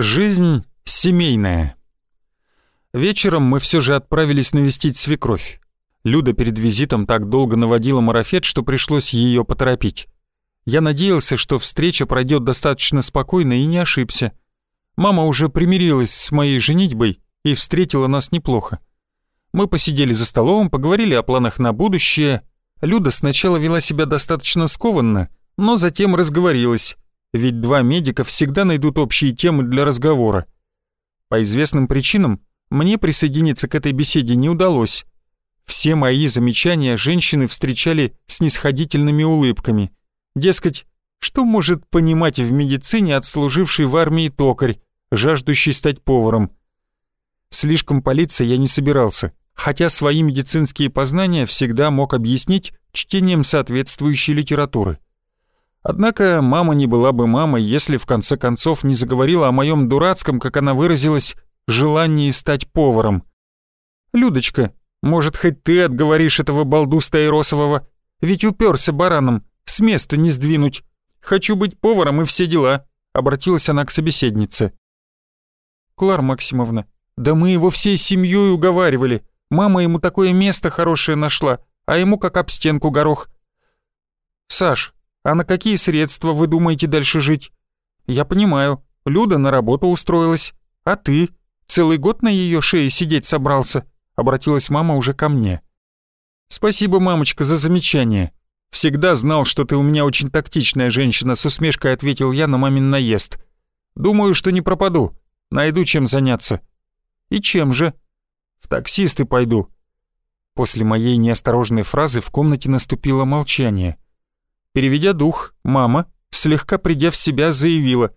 Жизнь семейная. Вечером мы все же отправились навестить свекровь. Люда перед визитом так долго наводила марафет, что пришлось ее поторопить. Я надеялся, что встреча пройдет достаточно спокойно и не ошибся. Мама уже примирилась с моей женитьбой и встретила нас неплохо. Мы посидели за столом, поговорили о планах на будущее. Люда сначала вела себя достаточно скованно, но затем разговорилась, ведь два медика всегда найдут общие темы для разговора. По известным причинам мне присоединиться к этой беседе не удалось. Все мои замечания женщины встречали с нисходительными улыбками. Дескать, что может понимать в медицине отслуживший в армии токарь, жаждущий стать поваром? Слишком палиться я не собирался, хотя свои медицинские познания всегда мог объяснить чтением соответствующей литературы. Однако мама не была бы мамой, если в конце концов не заговорила о моем дурацком, как она выразилась, желании стать поваром. «Людочка, может, хоть ты отговоришь этого балду Стаиросового? Ведь уперся бараном, с места не сдвинуть. Хочу быть поваром и все дела», — обратилась она к собеседнице. «Клар Максимовна, да мы его всей семьей уговаривали. Мама ему такое место хорошее нашла, а ему как об стенку горох. Саш, а на какие средства вы думаете дальше жить? Я понимаю, Люда на работу устроилась. А ты? Целый год на ее шее сидеть собрался?» Обратилась мама уже ко мне. «Спасибо, мамочка, за замечание. Всегда знал, что ты у меня очень тактичная женщина», с усмешкой ответил я на мамин наезд. «Думаю, что не пропаду. Найду чем заняться». «И чем же?» «В таксисты пойду». После моей неосторожной фразы в комнате наступило молчание. Переведя дух, мама, слегка придя в себя, заявила.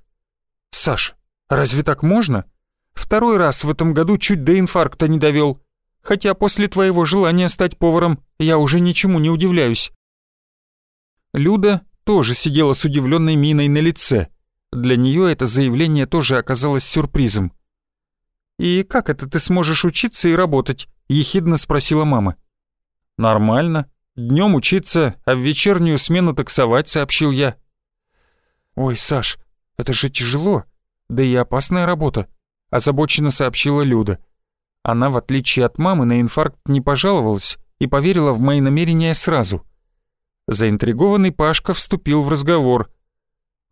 «Саш, разве так можно? Второй раз в этом году чуть до инфаркта не довел. Хотя после твоего желания стать поваром я уже ничему не удивляюсь». Люда тоже сидела с удивленной миной на лице. Для нее это заявление тоже оказалось сюрпризом. «И как это ты сможешь учиться и работать?» — ехидно спросила мама. «Нормально. Днем учиться, а в вечернюю смену таксовать», — сообщил я. «Ой, Саш, это же тяжело, да и опасная работа», — озабоченно сообщила Люда. Она, в отличие от мамы, на инфаркт не пожаловалась и поверила в мои намерения сразу. Заинтригованный Пашка вступил в разговор.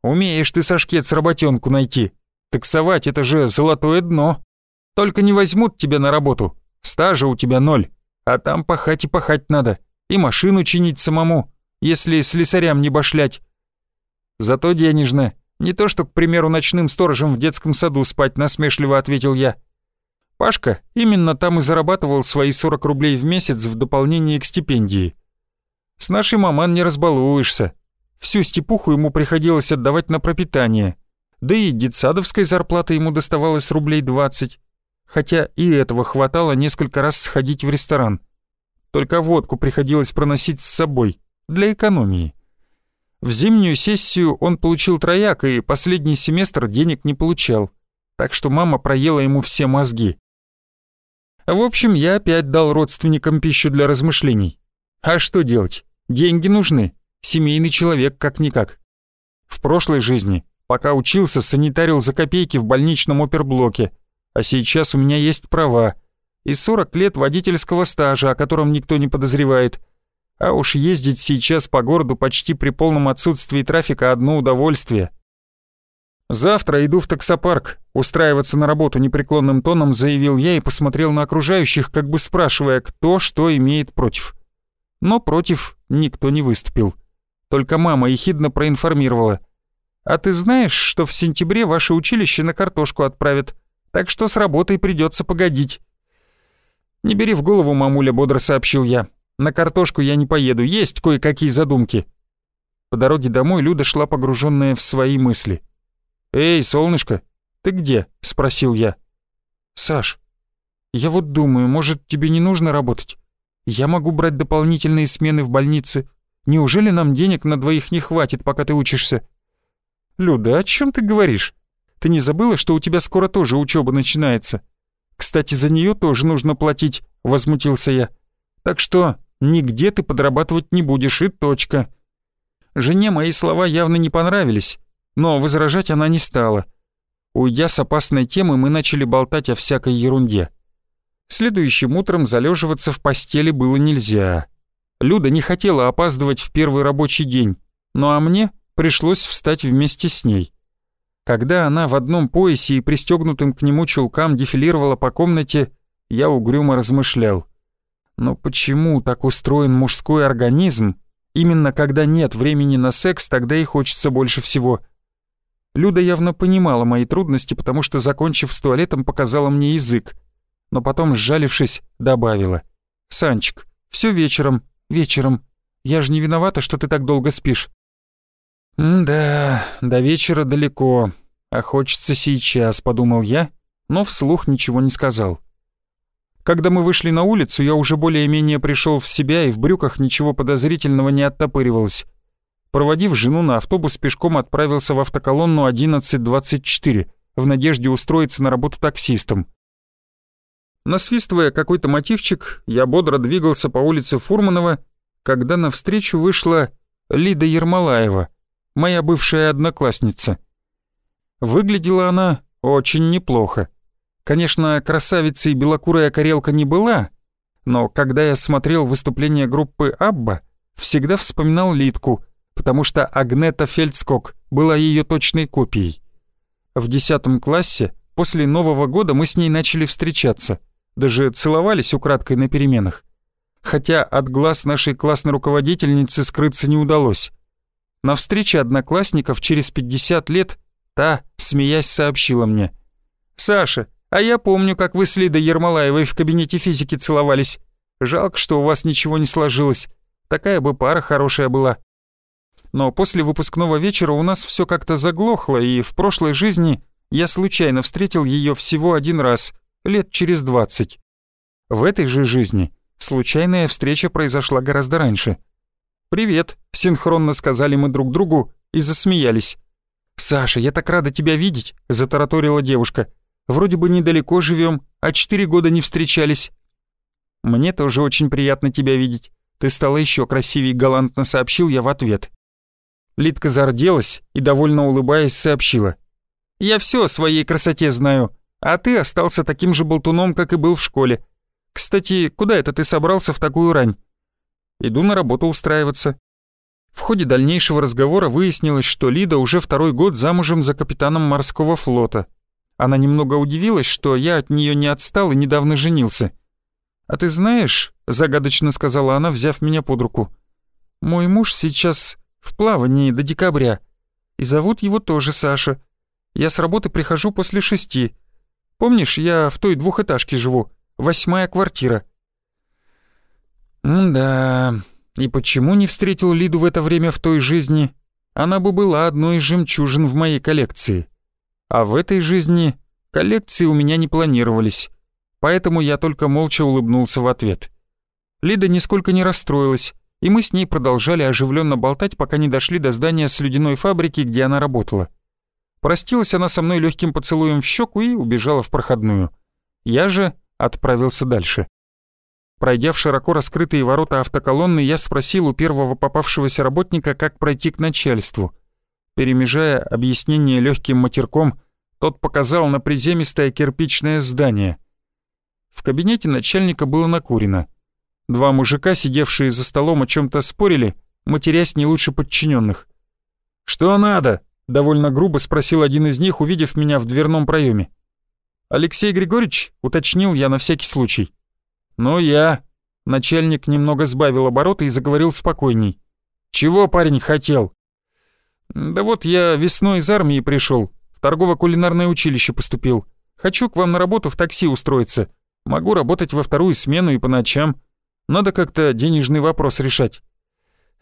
«Умеешь ты, Сашкец, работенку найти. Таксовать — это же золотое дно. Только не возьмут тебя на работу. Стажа у тебя ноль, а там пахать и пахать надо. И машину чинить самому, если слесарям не башлять. Зато денежно. Не то, что, к примеру, ночным сторожем в детском саду спать, насмешливо ответил я. Пашка именно там и зарабатывал свои 40 рублей в месяц в дополнение к стипендии. С нашей маман не разбалуешься. Всю степуху ему приходилось отдавать на пропитание. Да и детсадовской зарплаты ему доставалось рублей 20. Хотя и этого хватало несколько раз сходить в ресторан. Только водку приходилось проносить с собой, для экономии. В зимнюю сессию он получил трояк и последний семестр денег не получал, так что мама проела ему все мозги. В общем, я опять дал родственникам пищу для размышлений. А что делать? Деньги нужны. Семейный человек как-никак. В прошлой жизни, пока учился, санитарил за копейки в больничном оперблоке, а сейчас у меня есть права и 40 лет водительского стажа, о котором никто не подозревает. А уж ездить сейчас по городу почти при полном отсутствии трафика одно удовольствие. «Завтра иду в таксопарк, устраиваться на работу непреклонным тоном», заявил я и посмотрел на окружающих, как бы спрашивая, кто что имеет против. Но против никто не выступил. Только мама ехидно проинформировала. «А ты знаешь, что в сентябре ваше училище на картошку отправят, так что с работой придется погодить». «Не бери в голову, мамуля», — бодро сообщил я. «На картошку я не поеду, есть кое-какие задумки». По дороге домой Люда шла погруженная в свои мысли. «Эй, солнышко, ты где?» — спросил я. «Саш, я вот думаю, может, тебе не нужно работать? Я могу брать дополнительные смены в больнице. Неужели нам денег на двоих не хватит, пока ты учишься?» «Люда, о чем ты говоришь? Ты не забыла, что у тебя скоро тоже учеба начинается? Кстати, за нее тоже нужно платить», — возмутился я. «Так что нигде ты подрабатывать не будешь, и точка». Жене мои слова явно не понравились, но возражать она не стала. Уйдя с опасной темы, мы начали болтать о всякой ерунде. Следующим утром залеживаться в постели было нельзя. Люда не хотела опаздывать в первый рабочий день, ну а мне пришлось встать вместе с ней. Когда она в одном поясе и пристегнутым к нему чулкам дефилировала по комнате, я угрюмо размышлял. Но почему так устроен мужской организм? Именно когда нет времени на секс, тогда и хочется больше всего. Люда явно понимала мои трудности, потому что, закончив с туалетом, показала мне язык. Но потом, сжалившись, добавила. «Санчик, все вечером, вечером. Я же не виновата, что ты так долго спишь». «Да, до вечера далеко, а хочется сейчас», — подумал я, но вслух ничего не сказал. Когда мы вышли на улицу, я уже более-менее пришел в себя и в брюках ничего подозрительного не оттопыривалось. Проводив жену на автобус, пешком отправился в автоколонну 1124 в надежде устроиться на работу таксистом. Насвистывая какой-то мотивчик, я бодро двигался по улице Фурманова, когда навстречу вышла Лида Ермолаева, моя бывшая одноклассница. Выглядела она очень неплохо. Конечно, красавицей белокурая карелка не была, но когда я смотрел выступление группы «Абба», всегда вспоминал Литку, потому что Агнета Фельдскок была ее точной копией. В десятом классе после Нового года мы с ней начали встречаться, даже целовались украдкой на переменах. Хотя от глаз нашей классной руководительницы скрыться не удалось. На встрече одноклассников через 50 лет та, смеясь, сообщила мне. «Саша, а я помню, как вы с Лидой Ермолаевой в кабинете физики целовались. Жалко, что у вас ничего не сложилось. Такая бы пара хорошая была. Но после выпускного вечера у нас все как-то заглохло, и в прошлой жизни я случайно встретил ее всего один раз, лет через двадцать. В этой же жизни случайная встреча произошла гораздо раньше. «Привет», — синхронно сказали мы друг другу и засмеялись. «Саша, я так рада тебя видеть», — затараторила девушка. Вроде бы недалеко живем, а четыре года не встречались». «Мне тоже очень приятно тебя видеть. Ты стала еще красивее», — галантно сообщил я в ответ. Лидка зарделась и, довольно улыбаясь, сообщила. «Я все о своей красоте знаю, а ты остался таким же болтуном, как и был в школе. Кстати, куда это ты собрался в такую рань?» «Иду на работу устраиваться». В ходе дальнейшего разговора выяснилось, что Лида уже второй год замужем за капитаном морского флота — она немного удивилась, что я от нее не отстал и недавно женился. «А ты знаешь», — загадочно сказала она, взяв меня под руку, «мой муж сейчас в плавании до декабря, и зовут его тоже Саша. Я с работы прихожу после шести. Помнишь, я в той двухэтажке живу, восьмая квартира». «Да, и почему не встретил Лиду в это время в той жизни? Она бы была одной из жемчужин в моей коллекции». А в этой жизни коллекции у меня не планировались, поэтому я только молча улыбнулся в ответ. Лида нисколько не расстроилась, и мы с ней продолжали оживленно болтать, пока не дошли до здания слюдяной фабрики, где она работала. Простилась она со мной легким поцелуем в щеку и убежала в проходную. Я же отправился дальше. Пройдя в широко раскрытые ворота автоколонны, я спросил у первого попавшегося работника, как пройти к начальству. Перемежая объяснение легким матерком, тот показал на приземистое кирпичное здание. В кабинете начальника было накурено. Два мужика, сидевшие за столом, о чем-то спорили, матерясь не лучше подчиненных. «Что надо?» — довольно грубо спросил один из них, увидев меня в дверном проеме. «Алексей Григорьевич?» — уточнил я на всякий случай. «Ну я». Начальник немного сбавил обороты и заговорил спокойней. «Чего парень хотел?» «Да вот я весной из армии пришел, в торгово-кулинарное училище поступил. Хочу к вам на работу в такси устроиться. Могу работать во вторую смену и по ночам. Надо как-то денежный вопрос решать».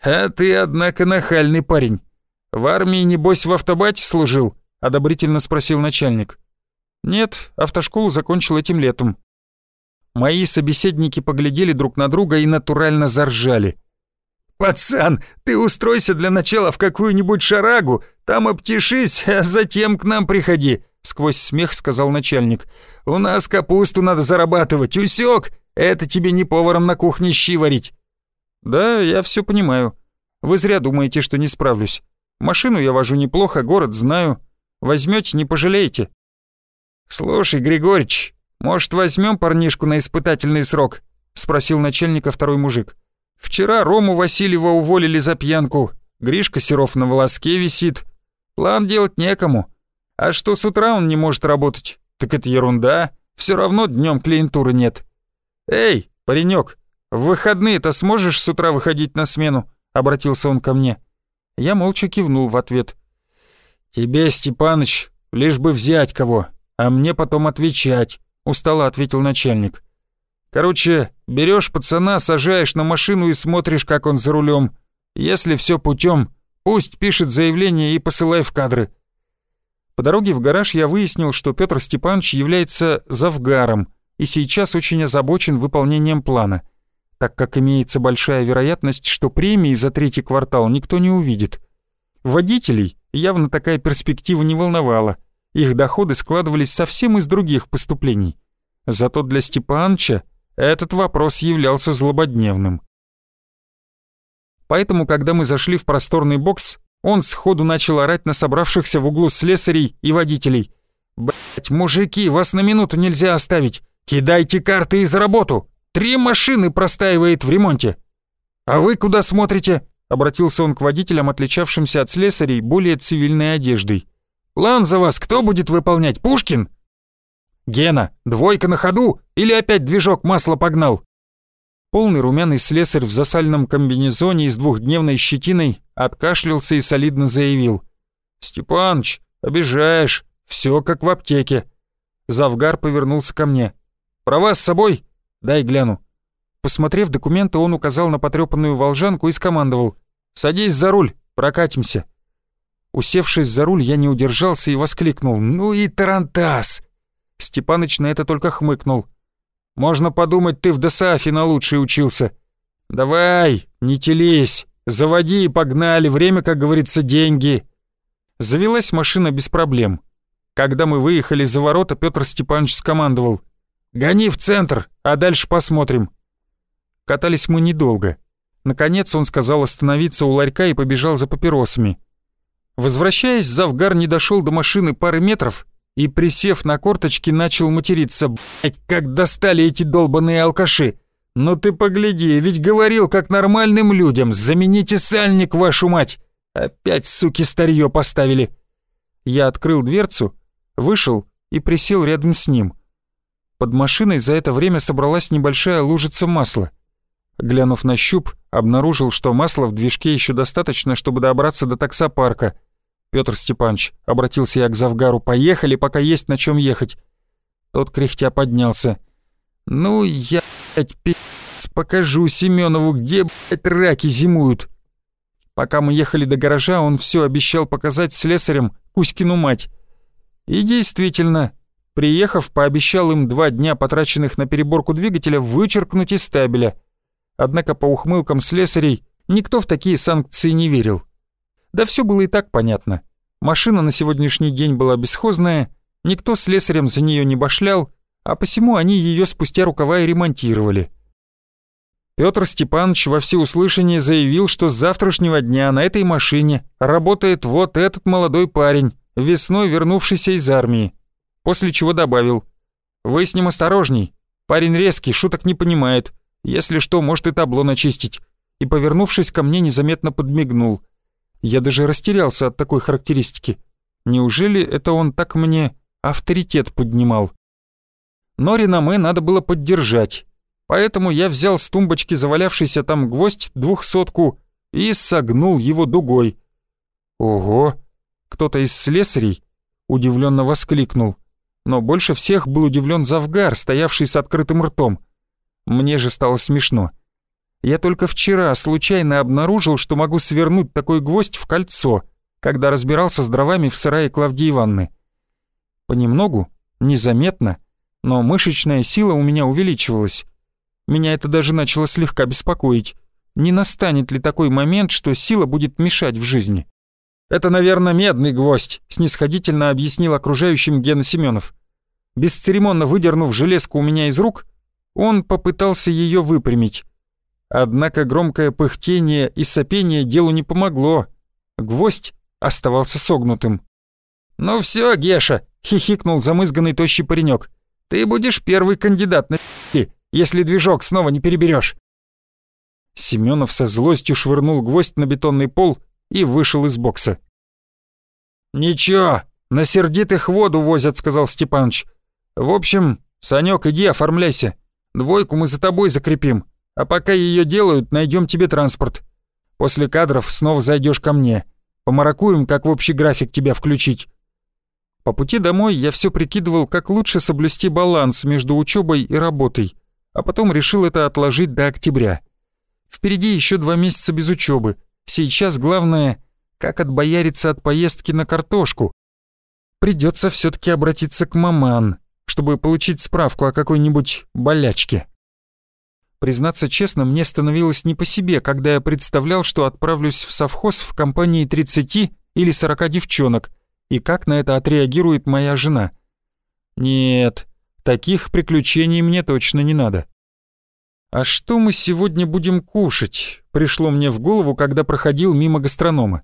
«А ты, однако, нахальный парень. В армии, небось, в автобате служил?» — одобрительно спросил начальник. «Нет, автошколу закончил этим летом». Мои собеседники поглядели друг на друга и натурально заржали. «Пацан, ты устройся для начала в какую-нибудь шарагу, там обтешись, а затем к нам приходи», — сквозь смех сказал начальник. «У нас капусту надо зарабатывать, усек? Это тебе не поваром на кухне щи варить». «Да, я все понимаю. Вы зря думаете, что не справлюсь. Машину я вожу неплохо, город знаю. Возьмете, не пожалеете», «Слушай, Григорьевич, может, возьмем парнишку на испытательный срок?» — спросил начальника второй мужик. «Вчера Рому Васильева уволили за пьянку, Гришка Серов на волоске висит. План делать некому. А что с утра он не может работать? Так это ерунда, все равно днем клиентуры нет. Эй, паренек, в выходные-то сможешь с утра выходить на смену?» — обратился он ко мне. Я молча кивнул в ответ. «Тебе, Степаныч, лишь бы взять кого, а мне потом отвечать», — устало ответил начальник. «Короче, берешь пацана, сажаешь на машину и смотришь, как он за рулем. Если все путем, пусть пишет заявление и посылай в кадры». По дороге в гараж я выяснил, что Петр Степанович является завгаром и сейчас очень озабочен выполнением плана, так как имеется большая вероятность, что премии за третий квартал никто не увидит. Водителей явно такая перспектива не волновала, их доходы складывались совсем из других поступлений. Зато для Степанча этот вопрос являлся злободневным. Поэтому, когда мы зашли в просторный бокс, он сходу начал орать на собравшихся в углу слесарей и водителей. «Блять, мужики, вас на минуту нельзя оставить! Кидайте карты и за работу! Три машины простаивает в ремонте!» «А вы куда смотрите?» — обратился он к водителям, отличавшимся от слесарей более цивильной одеждой. «План за вас кто будет выполнять, Пушкин?» «Гена, двойка на ходу или опять движок масла погнал?» Полный румяный слесарь в засальном комбинезоне и с двухдневной щетиной откашлялся и солидно заявил. «Степаныч, обижаешь, все как в аптеке». Завгар повернулся ко мне. «Права с собой? Дай гляну». Посмотрев документы, он указал на потрепанную волжанку и скомандовал. «Садись за руль, прокатимся». Усевшись за руль, я не удержался и воскликнул. «Ну и тарантас!» Степаныч на это только хмыкнул. «Можно подумать, ты в ДСАФе на лучший учился». «Давай, не телись, заводи и погнали, время, как говорится, деньги». Завелась машина без проблем. Когда мы выехали за ворота, Петр Степанович скомандовал. «Гони в центр, а дальше посмотрим». Катались мы недолго. Наконец он сказал остановиться у ларька и побежал за папиросами. Возвращаясь, Завгар не дошел до машины пары метров и, присев на корточки, начал материться. «Блядь, как достали эти долбаные алкаши! Ну ты погляди, ведь говорил, как нормальным людям, замените сальник, вашу мать! Опять, суки, старье поставили!» Я открыл дверцу, вышел и присел рядом с ним. Под машиной за это время собралась небольшая лужица масла. Глянув на щуп, обнаружил, что масла в движке еще достаточно, чтобы добраться до таксопарка. «Петр Степанович», — обратился я к Завгару, — «поехали, пока есть на чем ехать». Тот кряхтя поднялся. «Ну, я, блядь, пи***ц, покажу Семенову, где, блядь, раки зимуют». Пока мы ехали до гаража, он все обещал показать слесарям Кузькину мать. И действительно, приехав, пообещал им два дня, потраченных на переборку двигателя, вычеркнуть из стабеля — Однако по ухмылкам слесарей никто в такие санкции не верил. Да все было и так понятно. Машина на сегодняшний день была бесхозная, никто слесарем за нее не башлял, а посему они ее спустя рукава и ремонтировали. Петр Степанович во всеуслышание заявил, что с завтрашнего дня на этой машине работает вот этот молодой парень, весной вернувшийся из армии, после чего добавил «Вы с ним осторожней, парень резкий, шуток не понимает, если что, может и табло начистить». И, повернувшись ко мне, незаметно подмигнул. Я даже растерялся от такой характеристики. Неужели это он так мне авторитет поднимал? Но реноме надо было поддержать. Поэтому я взял с тумбочки завалявшийся там гвоздь двухсотку и согнул его дугой. «Ого!» Кто-то из слесарей удивленно воскликнул. Но больше всех был удивлен Завгар, стоявший с открытым ртом. Мне же стало смешно. Я только вчера случайно обнаружил, что могу свернуть такой гвоздь в кольцо, когда разбирался с дровами в сарае Клавдии Ивановны. Понемногу, незаметно, но мышечная сила у меня увеличивалась. Меня это даже начало слегка беспокоить. Не настанет ли такой момент, что сила будет мешать в жизни? «Это, наверное, медный гвоздь», — снисходительно объяснил окружающим Гена Семенов. Бесцеремонно выдернув железку у меня из рук, он попытался ее выпрямить. Однако громкое пыхтение и сопение делу не помогло. Гвоздь оставался согнутым. «Ну все, Геша, — хихикнул замызганный тощий паренек. «Ты будешь первый кандидат на если движок снова не переберешь. Семенов со злостью швырнул гвоздь на бетонный пол и вышел из бокса. «Ничего, на сердитых воду возят», — сказал Степаныч. «В общем, Санек, иди оформляйся. Двойку мы за тобой закрепим, а пока ее делают, найдем тебе транспорт. После кадров снова зайдешь ко мне. Помаракуем, как в общий график тебя включить». По пути домой я все прикидывал, как лучше соблюсти баланс между учебой и работой, а потом решил это отложить до октября. Впереди еще два месяца без учебы. Сейчас главное, как отбояриться от поездки на картошку. Придется все-таки обратиться к маман, чтобы получить справку о какой-нибудь болячке. Признаться честно, мне становилось не по себе, когда я представлял, что отправлюсь в совхоз в компании 30 или 40 девчонок, и как на это отреагирует моя жена. Нет, таких приключений мне точно не надо. «А что мы сегодня будем кушать?» пришло мне в голову, когда проходил мимо гастронома.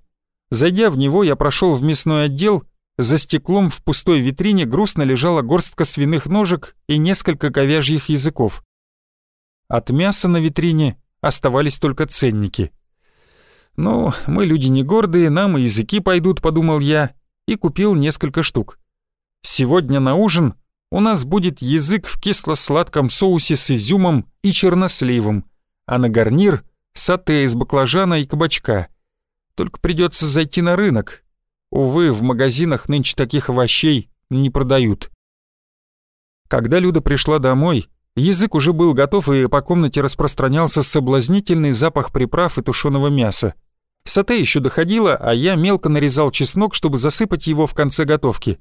Зайдя в него, я прошел в мясной отдел, за стеклом в пустой витрине грустно лежала горстка свиных ножек и несколько говяжьих языков. От мяса на витрине оставались только ценники. «Ну, мы люди не гордые, нам и языки пойдут», — подумал я, и купил несколько штук. Сегодня на ужин у нас будет язык в кисло-сладком соусе с изюмом и черносливом, а на гарнир — сате из баклажана и кабачка. Только придется зайти на рынок. Увы, в магазинах нынче таких овощей не продают. Когда Люда пришла домой, язык уже был готов и по комнате распространялся соблазнительный запах приправ и тушеного мяса. Сате еще доходило, а я мелко нарезал чеснок, чтобы засыпать его в конце готовки.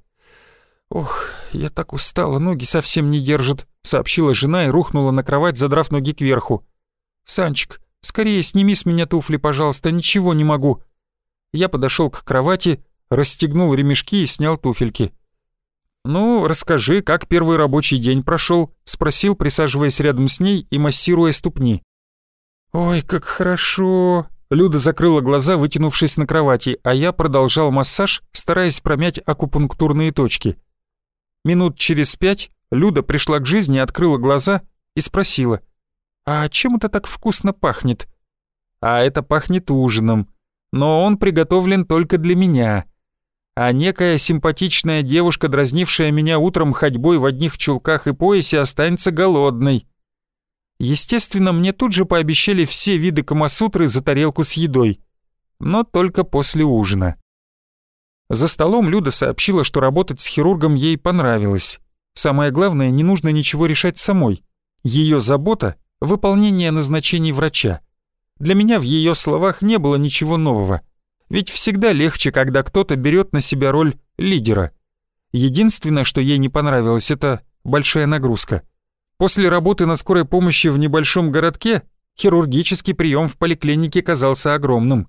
«Ох, я так устала, ноги совсем не держат», — сообщила жена и рухнула на кровать, задрав ноги кверху. «Санчик, скорее сними с меня туфли, пожалуйста, ничего не могу». Я подошел к кровати, расстегнул ремешки и снял туфельки. «Ну, расскажи, как первый рабочий день прошел?» — спросил, присаживаясь рядом с ней и массируя ступни. «Ой, как хорошо!» Люда закрыла глаза, вытянувшись на кровати, а я продолжал массаж, стараясь промять акупунктурные точки. Минут через пять Люда пришла к жизни, открыла глаза и спросила, «А чем это так вкусно пахнет?» «А это пахнет ужином, но он приготовлен только для меня». А некая симпатичная девушка, дразнившая меня утром ходьбой в одних чулках и поясе, останется голодной. Естественно, мне тут же пообещали все виды камасутры за тарелку с едой, но только после ужина. За столом Люда сообщила, что работать с хирургом ей понравилось. Самое главное, не нужно ничего решать самой. Ее забота — выполнение назначений врача. Для меня в ее словах не было ничего нового. Ведь всегда легче, когда кто-то берет на себя роль лидера. Единственное, что ей не понравилось, это большая нагрузка — После работы на скорой помощи в небольшом городке хирургический прием в поликлинике казался огромным.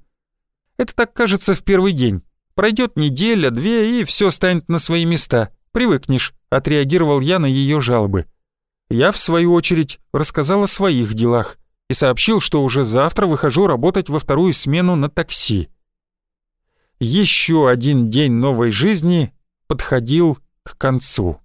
Это так кажется в первый день. Пройдет неделя, две, и все станет на свои места. Привыкнешь, отреагировал я на ее жалобы. Я, в свою очередь, рассказал о своих делах и сообщил, что уже завтра выхожу работать во вторую смену на такси. Еще один день новой жизни подходил к концу.